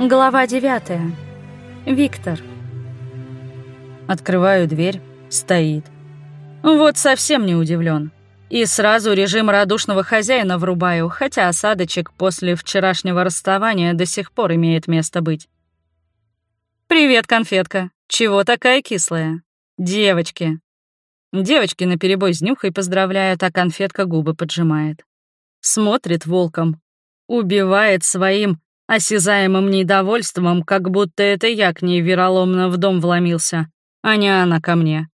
Глава девятая. Виктор. Открываю дверь. Стоит. Вот совсем не удивлен. И сразу режим радушного хозяина врубаю, хотя осадочек после вчерашнего расставания до сих пор имеет место быть. «Привет, конфетка. Чего такая кислая?» «Девочки». Девочки наперебой с нюхой поздравляют, а конфетка губы поджимает. Смотрит волком. Убивает своим осязаемым недовольством, как будто это я к ней вероломно в дом вломился, а не она ко мне.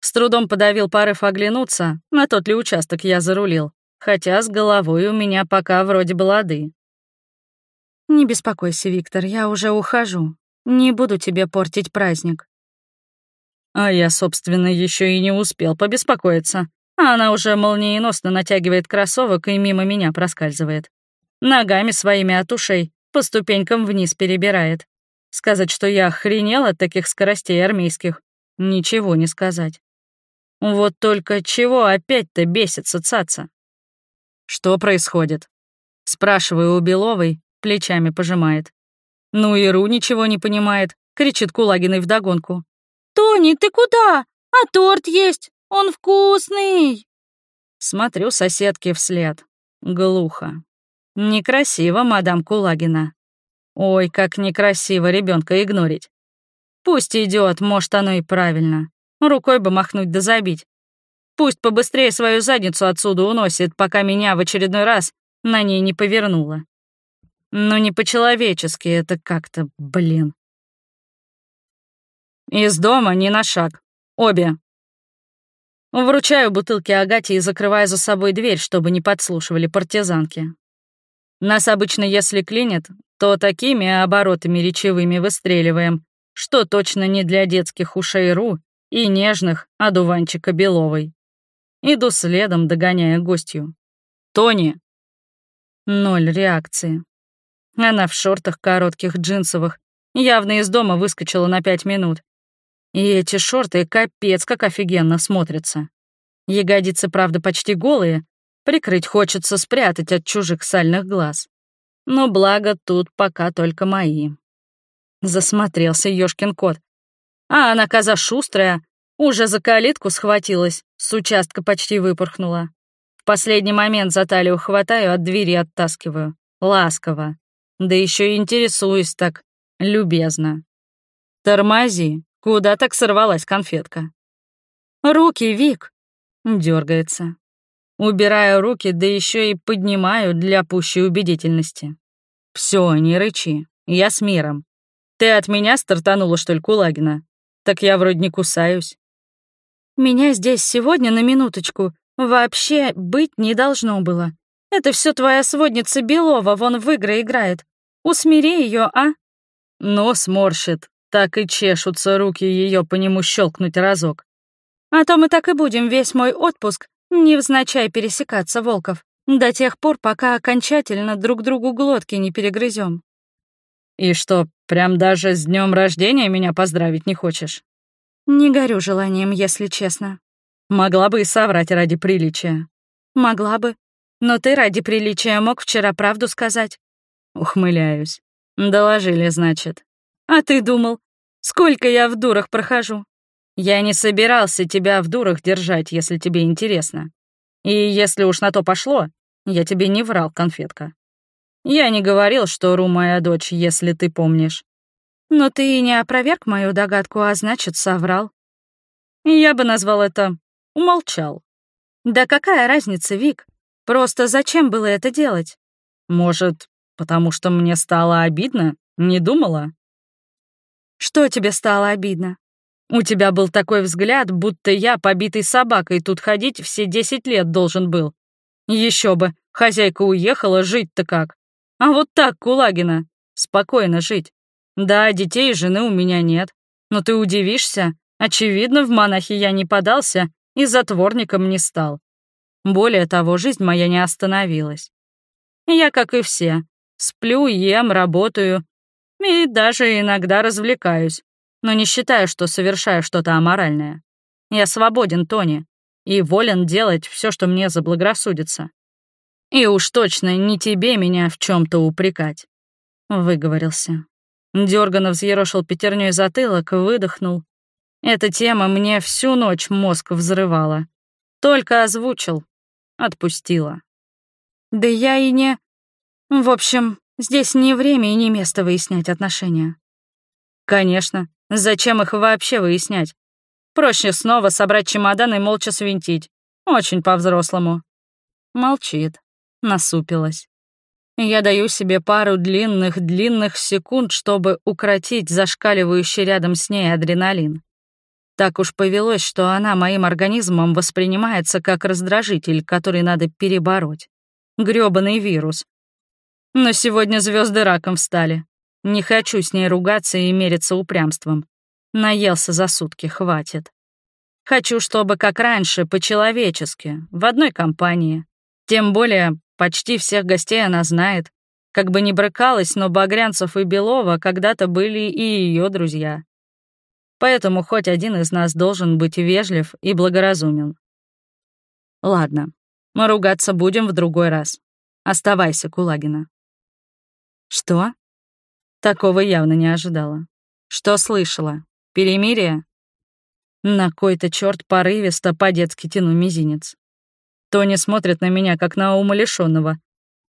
С трудом подавил порыв оглянуться, на тот ли участок я зарулил, хотя с головой у меня пока вроде бы лады. «Не беспокойся, Виктор, я уже ухожу. Не буду тебе портить праздник». А я, собственно, еще и не успел побеспокоиться. А она уже молниеносно натягивает кроссовок и мимо меня проскальзывает. Ногами своими от ушей по ступенькам вниз перебирает. Сказать, что я охренел от таких скоростей армейских, ничего не сказать. Вот только чего опять-то бесится цаца? Что происходит? Спрашиваю у Беловой, плечами пожимает. Ну и Ру ничего не понимает, кричит Кулагиной вдогонку. «Тони, ты куда? А торт есть, он вкусный!» Смотрю соседке вслед. Глухо. Некрасиво, мадам Кулагина. Ой, как некрасиво ребенка игнорить. Пусть идет, может, оно и правильно. Рукой бы махнуть да забить. Пусть побыстрее свою задницу отсюда уносит, пока меня в очередной раз на ней не повернуло. Но не по-человечески это как-то, блин. Из дома ни на шаг. Обе. Вручаю бутылки Агате и закрываю за собой дверь, чтобы не подслушивали партизанки. Нас обычно, если клинит, то такими оборотами речевыми выстреливаем, что точно не для детских ушей Ру и нежных одуванчика Беловой. Иду следом, догоняя гостью. «Тони!» Ноль реакции. Она в шортах коротких джинсовых, явно из дома выскочила на пять минут. И эти шорты капец как офигенно смотрятся. Ягодицы, правда, почти голые, Прикрыть хочется спрятать от чужих сальных глаз. Но благо тут пока только мои. Засмотрелся ёшкин кот. А она, коза шустрая, уже за калитку схватилась, с участка почти выпорхнула. В последний момент за талию хватаю, от двери оттаскиваю. Ласково. Да еще и интересуюсь так, любезно. «Тормози, куда так сорвалась конфетка?» «Руки, Вик!» — дергается. Убираю руки, да еще и поднимаю для пущей убедительности. Все, не рычи, я с миром. Ты от меня стартанула, что ли, Кулагина? Так я вроде не кусаюсь. Меня здесь сегодня на минуточку вообще быть не должно было. Это все твоя сводница Белова вон в игры играет. Усмири ее, а? Нос морщит, так и чешутся руки ее по нему щелкнуть разок. А то мы так и будем весь мой отпуск невзначай пересекаться, Волков, до тех пор, пока окончательно друг другу глотки не перегрызем. И что, прям даже с днем рождения меня поздравить не хочешь? Не горю желанием, если честно. Могла бы и соврать ради приличия. Могла бы. Но ты ради приличия мог вчера правду сказать. Ухмыляюсь. Доложили, значит. А ты думал, сколько я в дурах прохожу? Я не собирался тебя в дурах держать, если тебе интересно. И если уж на то пошло, я тебе не врал, конфетка. Я не говорил, что Ру моя дочь, если ты помнишь. Но ты не опроверг мою догадку, а значит, соврал. Я бы назвал это «умолчал». Да какая разница, Вик? Просто зачем было это делать? Может, потому что мне стало обидно? Не думала? Что тебе стало обидно? У тебя был такой взгляд, будто я побитой собакой тут ходить все десять лет должен был. Еще бы, хозяйка уехала, жить-то как. А вот так, Кулагина, спокойно жить. Да, детей и жены у меня нет. Но ты удивишься, очевидно, в монахи я не подался и затворником не стал. Более того, жизнь моя не остановилась. Я, как и все, сплю, ем, работаю и даже иногда развлекаюсь но не считаю, что совершаю что-то аморальное. Я свободен, Тони, и волен делать все, что мне заблагорассудится. И уж точно не тебе меня в чем то упрекать. выговорился. Дёрганов взъерошил пятерней затылок, выдохнул. Эта тема мне всю ночь мозг взрывала. Только озвучил. Отпустила. Да я и не... В общем, здесь не время и не место выяснять отношения. Конечно. Зачем их вообще выяснять? Проще снова собрать чемодан и молча свинтить. Очень по-взрослому. Молчит. Насупилась. Я даю себе пару длинных-длинных секунд, чтобы укротить зашкаливающий рядом с ней адреналин. Так уж повелось, что она моим организмом воспринимается как раздражитель, который надо перебороть. Грёбаный вирус. Но сегодня звезды раком встали. Не хочу с ней ругаться и мериться упрямством. Наелся за сутки, хватит. Хочу, чтобы как раньше, по-человечески, в одной компании. Тем более, почти всех гостей она знает. Как бы ни брыкалась, но Багрянцев и Белова когда-то были и ее друзья. Поэтому хоть один из нас должен быть вежлив и благоразумен. Ладно, мы ругаться будем в другой раз. Оставайся, Кулагина. Что? Такого явно не ожидала. Что слышала? Перемирие? На кой-то черт порывисто по-детски тяну мизинец. Тони смотрит на меня, как на умалишенного.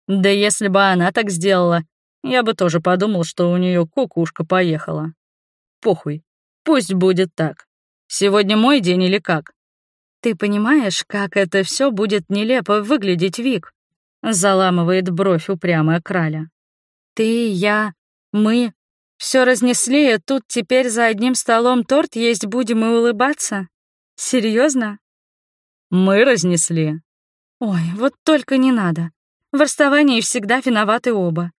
Да если бы она так сделала, я бы тоже подумал, что у нее кукушка поехала. Похуй, пусть будет так. Сегодня мой день или как? Ты понимаешь, как это все будет нелепо выглядеть, Вик? Заламывает бровь упрямая краля. Ты, я, мы все разнесли, и тут теперь за одним столом торт есть будем и улыбаться? Серьезно? Мы разнесли. Ой, вот только не надо. В расставании всегда виноваты оба.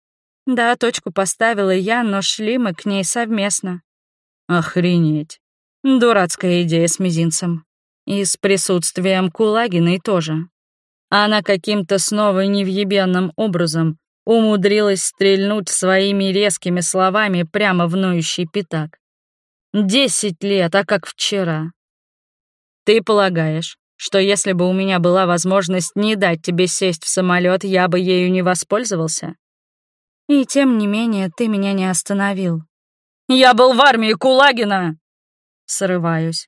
Да, точку поставила я, но шли мы к ней совместно. Охренеть. Дурацкая идея с мизинцем. И с присутствием Кулагиной тоже. Она каким-то снова невъебенным образом умудрилась стрельнуть своими резкими словами прямо в ноющий пятак. Десять лет, а как вчера. Ты полагаешь, что если бы у меня была возможность не дать тебе сесть в самолет, я бы ею не воспользовался? И тем не менее ты меня не остановил. Я был в армии Кулагина! Срываюсь.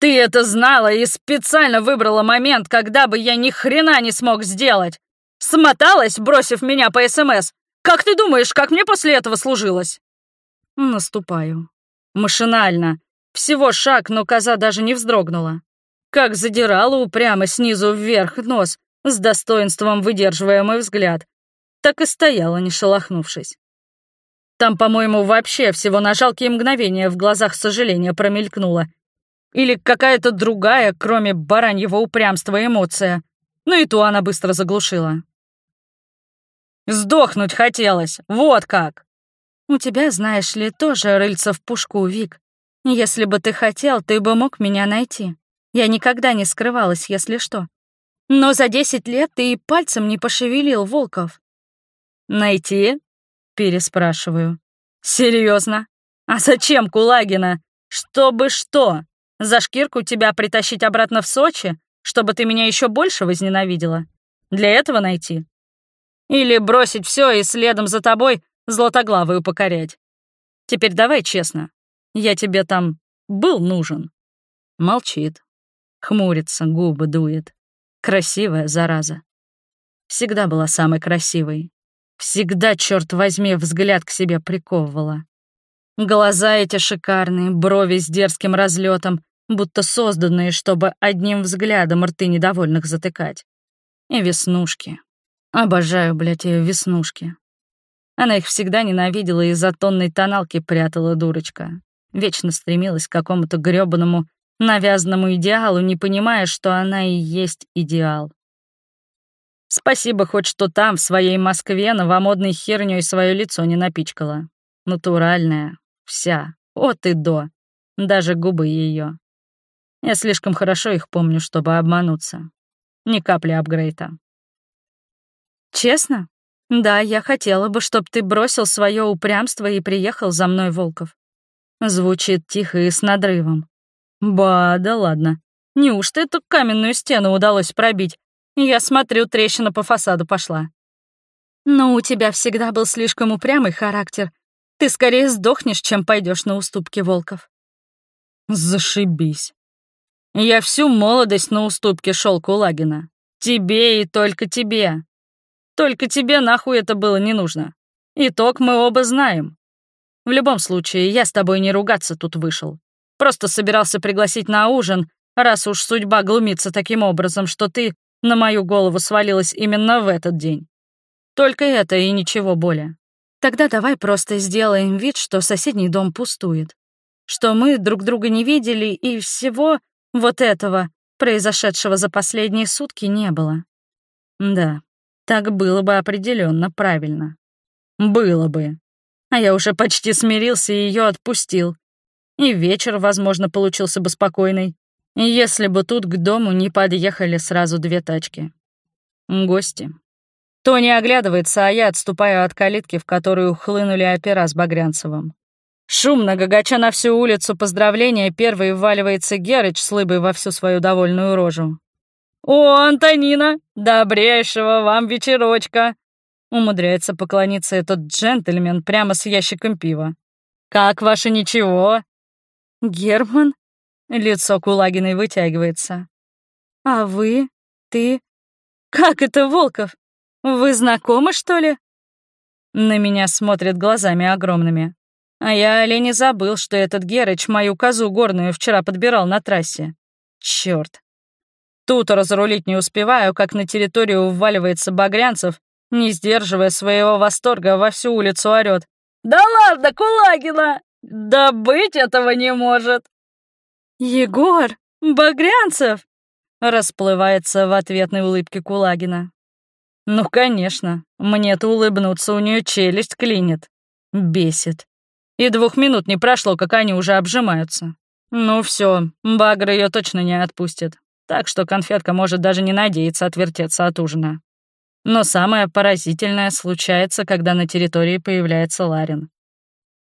Ты это знала и специально выбрала момент, когда бы я ни хрена не смог сделать. Смоталась, бросив меня по СМС. Как ты думаешь, как мне после этого служилось? Наступаю. Машинально. Всего шаг, но коза даже не вздрогнула. Как задирала упрямо снизу вверх нос, с достоинством выдерживая мой взгляд, так и стояла, не шелохнувшись. Там, по-моему, вообще всего на жалкие мгновения в глазах сожаления промелькнуло. Или какая-то другая, кроме бараньего упрямства, эмоция. Ну и ту она быстро заглушила. Сдохнуть хотелось, вот как!» «У тебя, знаешь ли, тоже рыльца в пушку, Вик. Если бы ты хотел, ты бы мог меня найти. Я никогда не скрывалась, если что. Но за десять лет ты и пальцем не пошевелил, Волков». «Найти?» — переспрашиваю. Серьезно? А зачем Кулагина? Чтобы что? За шкирку тебя притащить обратно в Сочи, чтобы ты меня еще больше возненавидела? Для этого найти? Или бросить все и следом за тобой златоглавую покорять. Теперь давай честно. Я тебе там был нужен. Молчит. Хмурится, губы дует. Красивая зараза. Всегда была самой красивой. Всегда, черт возьми, взгляд к себе приковывала. Глаза эти шикарные, брови с дерзким разлетом, будто созданные, чтобы одним взглядом рты недовольных затыкать. И веснушки, Обожаю, блядь, ее веснушки. Она их всегда ненавидела и за тонной тоналки прятала дурочка. Вечно стремилась к какому-то грёбаному, навязанному идеалу, не понимая, что она и есть идеал. Спасибо хоть, что там, в своей Москве, новомодной хернёй свое лицо не напичкала. Натуральная, вся, от и до, даже губы ее. Я слишком хорошо их помню, чтобы обмануться. Ни капли апгрейта. Честно? Да, я хотела бы, чтобы ты бросил свое упрямство и приехал за мной, Волков. Звучит тихо и с надрывом. Ба, да ладно. Неужто эту каменную стену удалось пробить? Я смотрю, трещина по фасаду пошла. Но у тебя всегда был слишком упрямый характер. Ты скорее сдохнешь, чем пойдешь на уступки волков. Зашибись. Я всю молодость на уступки шел Кулагина. Тебе и только тебе. Только тебе нахуй это было не нужно. Итог мы оба знаем. В любом случае, я с тобой не ругаться тут вышел. Просто собирался пригласить на ужин, раз уж судьба глумится таким образом, что ты на мою голову свалилась именно в этот день. Только это и ничего более. Тогда давай просто сделаем вид, что соседний дом пустует. Что мы друг друга не видели, и всего вот этого, произошедшего за последние сутки, не было. Да, так было бы определенно правильно. Было бы. А я уже почти смирился и ее отпустил. И вечер, возможно, получился бы спокойный, если бы тут к дому не подъехали сразу две тачки. Гости. Тони оглядывается, а я отступаю от калитки, в которую хлынули опера с Багрянцевым. Шумно, гагача на всю улицу поздравления, первый вваливается Герыч с лыбой во всю свою довольную рожу. «О, Антонина, добрейшего вам вечерочка!» Умудряется поклониться этот джентльмен прямо с ящиком пива. «Как ваше ничего?» «Герман?» Лицо Кулагиной вытягивается. «А вы? Ты? Как это, Волков? Вы знакомы, что ли?» На меня смотрят глазами огромными. А я олень не забыл, что этот Герыч мою козу горную вчера подбирал на трассе. Чёрт. Тут разрулить не успеваю, как на территорию вваливается Багрянцев не сдерживая своего восторга, во всю улицу орёт. «Да ладно, Кулагина! Да быть этого не может!» «Егор! Багрянцев!» Расплывается в ответной улыбке Кулагина. «Ну, конечно, мне-то улыбнуться у нее челюсть клинит. Бесит. И двух минут не прошло, как они уже обжимаются. Ну все, Багр ее точно не отпустит. Так что конфетка может даже не надеяться отвертеться от ужина. Но самое поразительное случается, когда на территории появляется Ларин.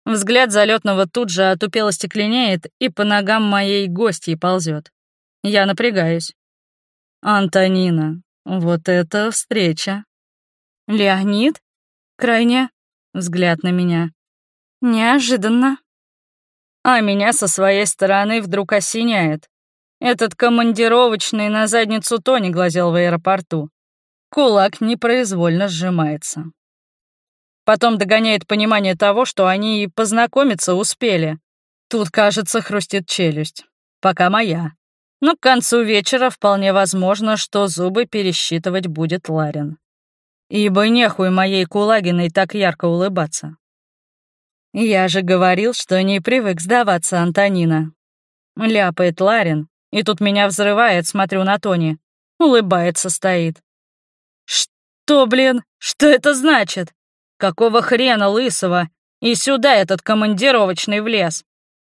Взгляд залетного тут же отупело стекленеет и по ногам моей гостьи ползет. Я напрягаюсь. «Антонина, вот это встреча!» «Леонид? Крайне?» Взгляд на меня. «Неожиданно». А меня со своей стороны вдруг осеняет. Этот командировочный на задницу Тони глазел в аэропорту. Кулак непроизвольно сжимается. Потом догоняет понимание того, что они и познакомиться успели. Тут, кажется, хрустит челюсть. Пока моя. Но к концу вечера вполне возможно, что зубы пересчитывать будет Ларин. Ибо нехуй моей Кулагиной так ярко улыбаться. Я же говорил, что не привык сдаваться, Антонина. Ляпает Ларин, и тут меня взрывает, смотрю на Тони. Улыбается стоит. «Что, блин? Что это значит? Какого хрена лысого? И сюда этот командировочный влез?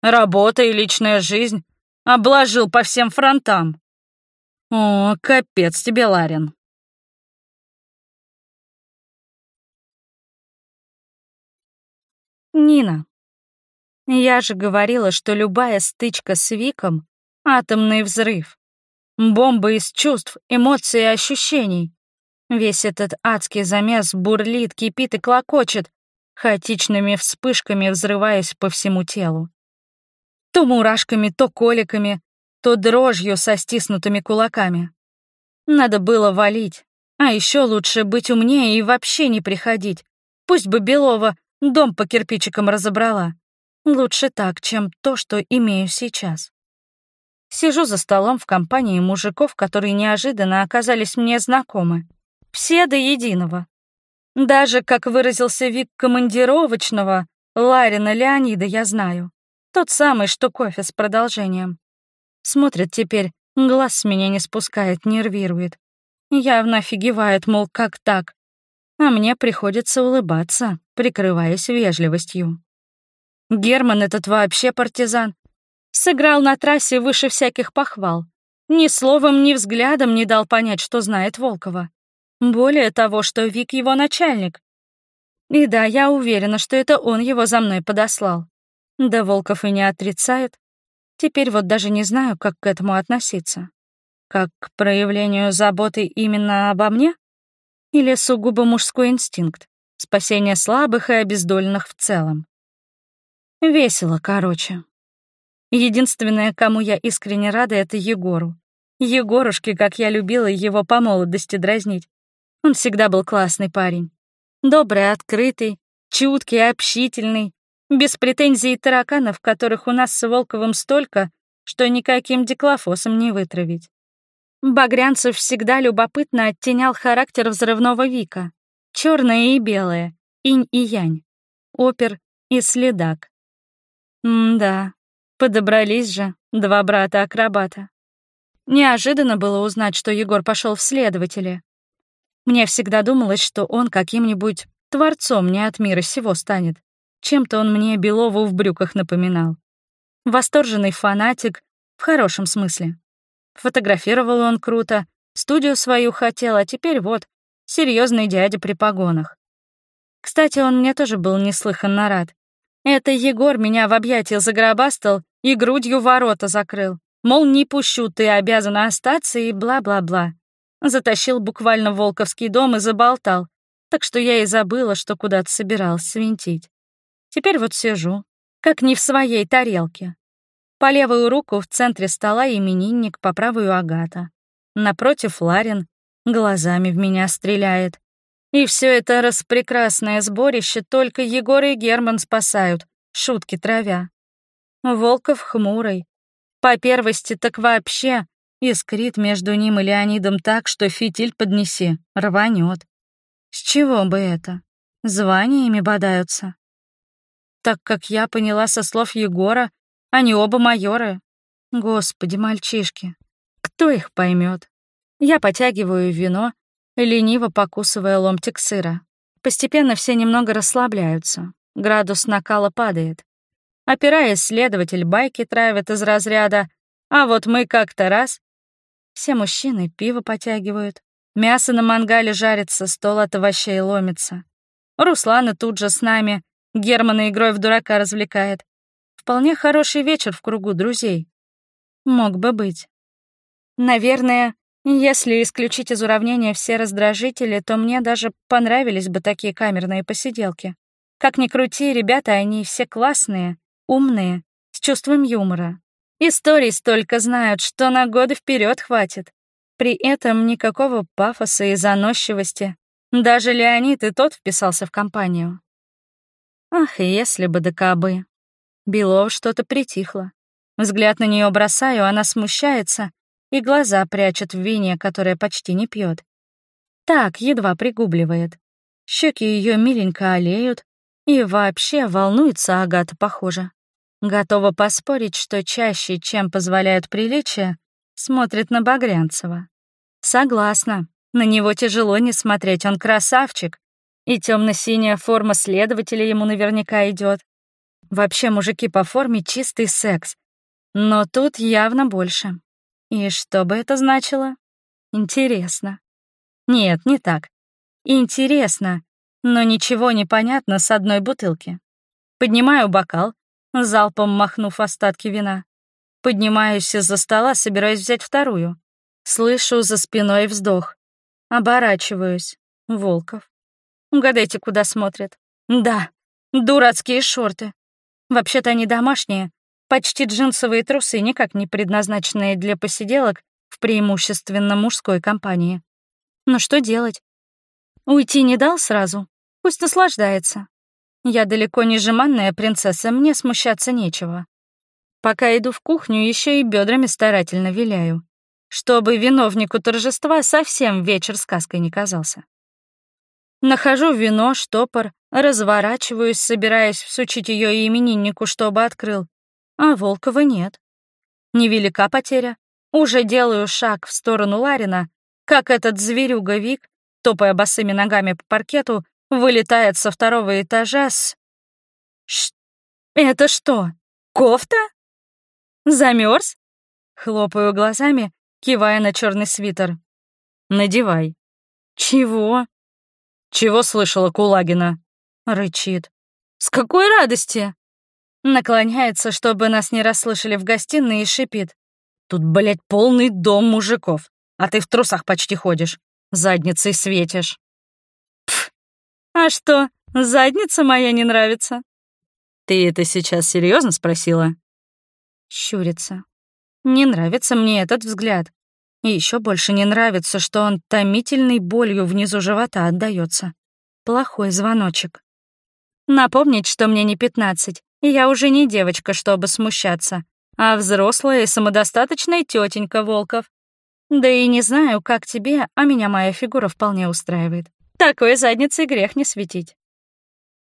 Работа и личная жизнь? Обложил по всем фронтам. О, капец тебе, Ларин». Нина. Я же говорила, что любая стычка с Виком — атомный взрыв. Бомба из чувств, эмоций и ощущений. Весь этот адский замес бурлит, кипит и клокочет, хаотичными вспышками взрываясь по всему телу. То мурашками, то коликами, то дрожью со стиснутыми кулаками. Надо было валить, а еще лучше быть умнее и вообще не приходить. Пусть бы Белова дом по кирпичикам разобрала. Лучше так, чем то, что имею сейчас. Сижу за столом в компании мужиков, которые неожиданно оказались мне знакомы. Все до единого. Даже, как выразился Вик командировочного, Ларина Леонида я знаю. Тот самый, что кофе с продолжением. Смотрит теперь, глаз с меня не спускает, нервирует. Явно офигевает, мол, как так? А мне приходится улыбаться, прикрываясь вежливостью. Герман этот вообще партизан. Сыграл на трассе выше всяких похвал. Ни словом, ни взглядом не дал понять, что знает Волкова. Более того, что Вик его начальник. И да, я уверена, что это он его за мной подослал. Да Волков и не отрицает. Теперь вот даже не знаю, как к этому относиться. Как к проявлению заботы именно обо мне? Или сугубо мужской инстинкт, спасение слабых и обездоленных в целом. Весело, короче. Единственное, кому я искренне рада, это Егору. Егорушке, как я любила его по молодости дразнить. Он всегда был классный парень. Добрый, открытый, чуткий, общительный, без претензий и тараканов, которых у нас с Волковым столько, что никаким деклофосом не вытравить. Багрянцев всегда любопытно оттенял характер взрывного Вика. черное и белое, инь и янь, опер и следак. М-да, подобрались же два брата-акробата. Неожиданно было узнать, что Егор пошел в следователи. Мне всегда думалось, что он каким-нибудь творцом не от мира сего станет. Чем-то он мне Белову в брюках напоминал. Восторженный фанатик, в хорошем смысле. Фотографировал он круто, студию свою хотел, а теперь вот, серьезный дядя при погонах. Кстати, он мне тоже был неслыханно рад. Это Егор меня в объятия загробастал и грудью ворота закрыл. Мол, не пущу, ты обязана остаться и бла-бла-бла. Затащил буквально Волковский дом и заболтал, так что я и забыла, что куда-то собиралась свинтить. Теперь вот сижу, как не в своей тарелке. По левую руку в центре стола именинник, по правую Агата. Напротив Ларин глазами в меня стреляет. И все это распрекрасное сборище только Егор и Герман спасают, шутки травя. Волков хмурый. По первости так вообще искрит между ним и Леонидом так, что фитиль поднеси, рванет. С чего бы это? Званиями бодаются. Так как я поняла со слов Егора, они оба майоры. Господи, мальчишки, кто их поймет? Я потягиваю вино, лениво покусывая ломтик сыра. Постепенно все немного расслабляются. Градус накала падает. Опираясь, следователь байки травит из разряда «А вот мы как-то раз...» Все мужчины пиво потягивают. Мясо на мангале жарится, стол от овощей ломится. Руслана тут же с нами. Германа игрой в дурака развлекает. Вполне хороший вечер в кругу друзей. Мог бы быть. Наверное, если исключить из уравнения все раздражители, то мне даже понравились бы такие камерные посиделки. Как ни крути, ребята, они все классные, умные, с чувством юмора. Историй столько знают, что на годы вперед хватит. При этом никакого пафоса и заносчивости. Даже Леонид и тот вписался в компанию. Ах, если бы да кабы. Белов что-то притихло. Взгляд на нее бросаю, она смущается и глаза прячет в вине, которое почти не пьет. Так, едва пригубливает. Щеки ее миленько олеют, и вообще волнуется Агата, похоже. Готова поспорить, что чаще, чем позволяют приличия, смотрит на Багрянцева. Согласна, на него тяжело не смотреть, он красавчик, и темно-синяя форма следователя ему наверняка идет. Вообще, мужики по форме чистый секс. Но тут явно больше. И что бы это значило? Интересно. Нет, не так. Интересно, но ничего не понятно с одной бутылки. Поднимаю бокал, залпом махнув остатки вина. Поднимаюсь из-за стола, собираюсь взять вторую. Слышу за спиной вздох. Оборачиваюсь. Волков. Угадайте, куда смотрит. Да, дурацкие шорты. Вообще-то они домашние, почти джинсовые трусы, никак не предназначенные для посиделок в преимущественно мужской компании. Но что делать? Уйти не дал сразу? Пусть наслаждается. Я далеко не жеманная принцесса, мне смущаться нечего. Пока иду в кухню, еще и бедрами старательно виляю, чтобы виновнику торжества совсем вечер сказкой не казался. Нахожу вино, штопор, разворачиваюсь, собираясь всучить ее имениннику, чтобы открыл. А Волкова нет. Невелика потеря. Уже делаю шаг в сторону Ларина, как этот зверюга Вик, топая босыми ногами по паркету, вылетает со второго этажа с... Ш... Это что, кофта? Замерз? Хлопаю глазами, кивая на черный свитер. Надевай. Чего? «Чего слышала Кулагина?» — рычит. «С какой радости?» Наклоняется, чтобы нас не расслышали в гостиной, и шипит. «Тут, блядь, полный дом мужиков, а ты в трусах почти ходишь, задницей светишь». А что, задница моя не нравится? Ты это сейчас серьезно спросила? Щурится. Не нравится мне этот взгляд. И еще больше не нравится, что он томительной болью внизу живота отдается. Плохой звоночек. Напомнить, что мне не пятнадцать, я уже не девочка, чтобы смущаться, а взрослая и самодостаточная тетенька Волков. Да и не знаю, как тебе, а меня моя фигура вполне устраивает. Такой задницей грех не светить.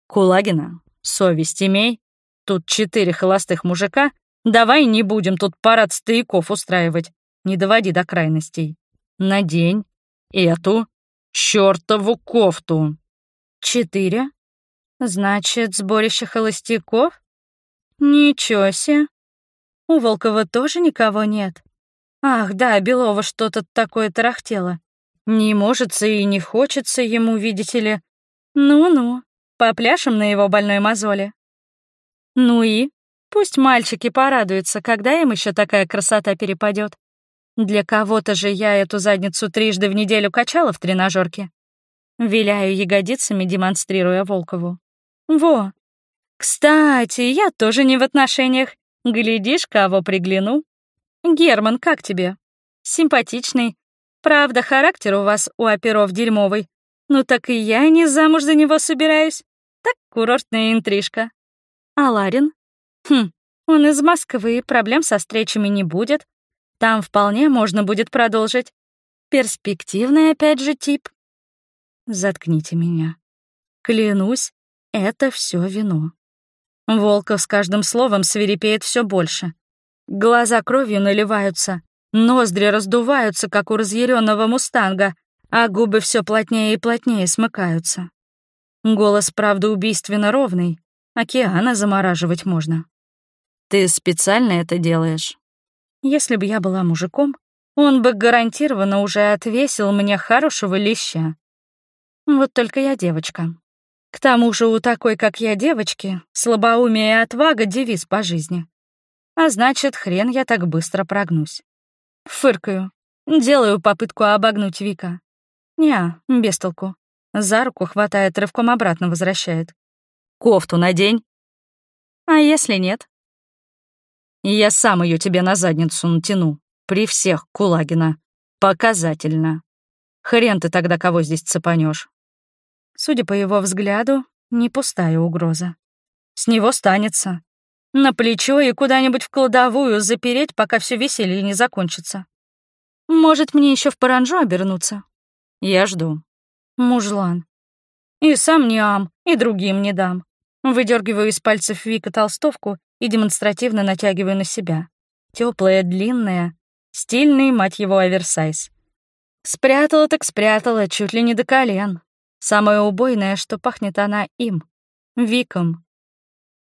Кулагина, совесть имей. Тут четыре холостых мужика. Давай не будем тут парад стояков устраивать. Не доводи до крайностей. Надень эту чертову кофту. Четыре? Значит, сборище холостяков? Ничего себе. У Волкова тоже никого нет. Ах, да, Белова что-то такое тарахтело. Не может и не хочется ему, видите ли. Ну-ну, попляшем на его больной мозоли. Ну и? Пусть мальчики порадуются, когда им еще такая красота перепадет. Для кого-то же я эту задницу трижды в неделю качала в тренажерке. Виляю ягодицами, демонстрируя Волкову. Во. Кстати, я тоже не в отношениях. Глядишь, кого пригляну. Герман, как тебе? Симпатичный. Правда, характер у вас у оперов дерьмовый. Ну так и я не замуж за него собираюсь. Так курортная интрижка. А Ларин? Хм, он из Москвы, проблем со встречами не будет. Там вполне можно будет продолжить. Перспективный опять же тип. Заткните меня. Клянусь, это все вино. Волков с каждым словом свирепеет все больше. Глаза кровью наливаются, ноздри раздуваются, как у разъяренного мустанга, а губы все плотнее и плотнее смыкаются. Голос, правда, убийственно ровный, океана замораживать можно. «Ты специально это делаешь?» Если бы я была мужиком, он бы гарантированно уже отвесил мне хорошего леща. Вот только я девочка. К тому же у такой, как я, девочки, слабоумие и отвага — девиз по жизни. А значит, хрен я так быстро прогнусь. Фыркаю, делаю попытку обогнуть Вика. Неа, без толку. За руку хватает, рывком обратно возвращает. «Кофту надень». «А если нет?» «Я сам ее тебе на задницу натяну. При всех, Кулагина. Показательно. Хрен ты тогда кого здесь цепанешь. Судя по его взгляду, не пустая угроза. С него станется. На плечо и куда-нибудь в кладовую запереть, пока все веселье не закончится. Может, мне еще в паранжу обернуться? Я жду. Мужлан. И сам не ам, и другим не дам. Выдергиваю из пальцев Вика толстовку и демонстративно натягиваю на себя. Теплая, длинная, стильный, мать его, оверсайз. Спрятала так спрятала, чуть ли не до колен. Самое убойное, что пахнет она им, Виком.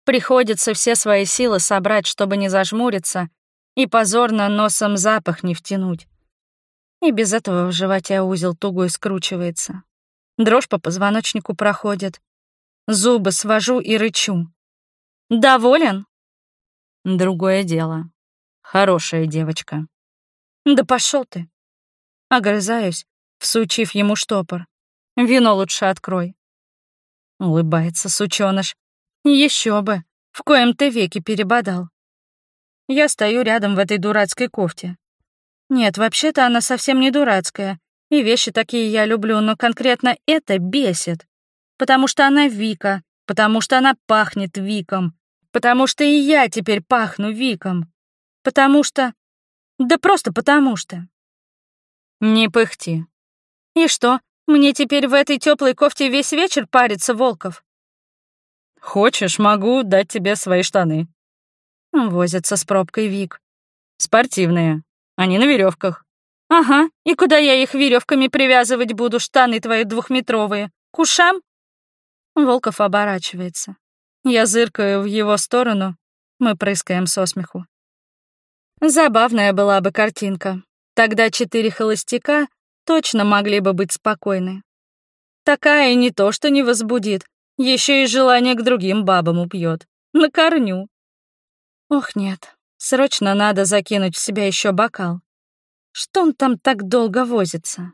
Приходится все свои силы собрать, чтобы не зажмуриться и позорно носом запах не втянуть. И без этого в животе узел тугой скручивается. Дрожь по позвоночнику проходит. Зубы свожу и рычу. «Доволен?» Другое дело. Хорошая девочка. Да пошел ты. Огрызаюсь, всучив ему штопор. Вино лучше открой. Улыбается сучёныш. Еще бы, в коем-то веке перебодал. Я стою рядом в этой дурацкой кофте. Нет, вообще-то она совсем не дурацкая, и вещи такие я люблю, но конкретно это бесит. Потому что она Вика, потому что она пахнет Виком, потому что и я теперь пахну Виком, потому что... Да просто потому что. Не пыхти. И что, мне теперь в этой теплой кофте весь вечер парится Волков. Хочешь, могу дать тебе свои штаны. Возится с пробкой Вик. Спортивные. Они на веревках. Ага, и куда я их веревками привязывать буду, штаны твои двухметровые? К ушам? Волков оборачивается. Я зыркаю в его сторону. Мы прыскаем со смеху. Забавная была бы картинка. Тогда четыре холостяка точно могли бы быть спокойны. Такая не то что не возбудит, еще и желание к другим бабам убьет. На корню. Ох, нет, срочно надо закинуть в себя еще бокал. Что он там так долго возится?